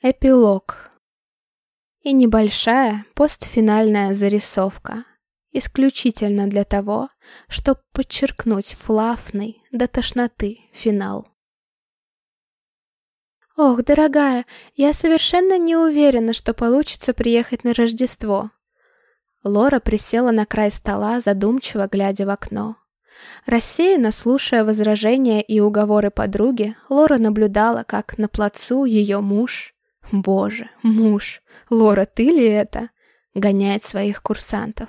Эпилог. И небольшая постфинальная зарисовка. Исключительно для того, чтобы подчеркнуть флафный до тошноты финал. «Ох, дорогая, я совершенно не уверена, что получится приехать на Рождество». Лора присела на край стола, задумчиво глядя в окно. Рассеянно слушая возражения и уговоры подруги, Лора наблюдала, как на плацу ее муж Боже, муж, Лора, ты ли это? Гоняет своих курсантов.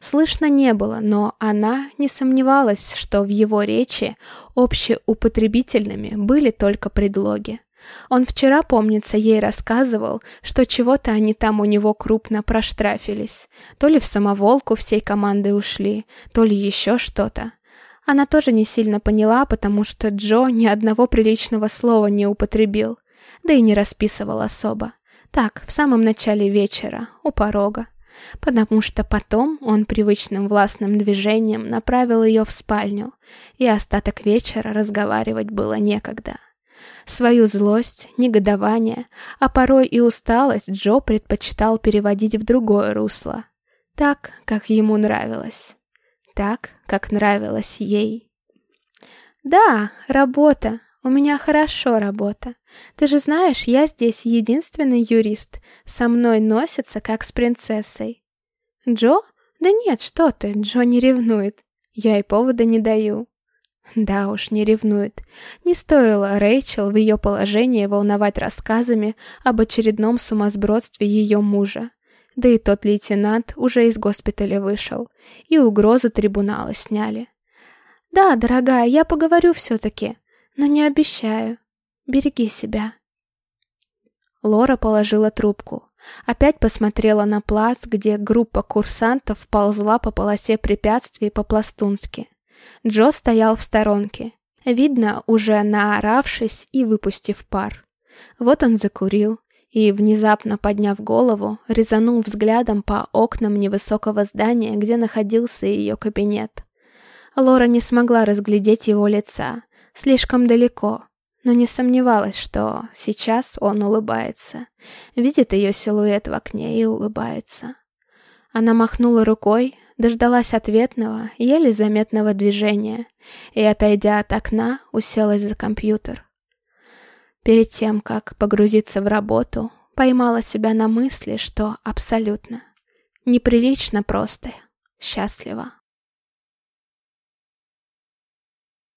Слышно не было, но она не сомневалась, что в его речи общеупотребительными были только предлоги. Он вчера, помнится, ей рассказывал, что чего-то они там у него крупно проштрафились. То ли в самоволку всей командой ушли, то ли еще что-то. Она тоже не сильно поняла, потому что Джо ни одного приличного слова не употребил да и не расписывал особо. Так, в самом начале вечера, у порога. Потому что потом он привычным властным движением направил ее в спальню, и остаток вечера разговаривать было некогда. Свою злость, негодование, а порой и усталость Джо предпочитал переводить в другое русло. Так, как ему нравилось. Так, как нравилось ей. «Да, работа», у меня хорошо работа. Ты же знаешь, я здесь единственный юрист. Со мной носятся, как с принцессой. Джо? Да нет, что ты, Джо не ревнует. Я и повода не даю. Да уж, не ревнует. Не стоило Рэйчел в ее положении волновать рассказами об очередном сумасбродстве ее мужа. Да и тот лейтенант уже из госпиталя вышел, и угрозу трибунала сняли. «Да, дорогая, я поговорю все-таки но не обещаю. Береги себя. Лора положила трубку. Опять посмотрела на плац, где группа курсантов ползла по полосе препятствий по-пластунски. Джо стоял в сторонке. Видно, уже наоравшись и выпустив пар. Вот он закурил и, внезапно подняв голову, резанул взглядом по окнам невысокого здания, где находился ее кабинет. Лора не смогла разглядеть его лица, слишком далеко, но не сомневалась, что сейчас он улыбается. Видит ее силуэт в окне и улыбается. Она махнула рукой, дождалась ответного, еле заметного движения и, отойдя от окна, уселась за компьютер. Перед тем, как погрузиться в работу, поймала себя на мысли, что абсолютно, неприлично просто, счастлива.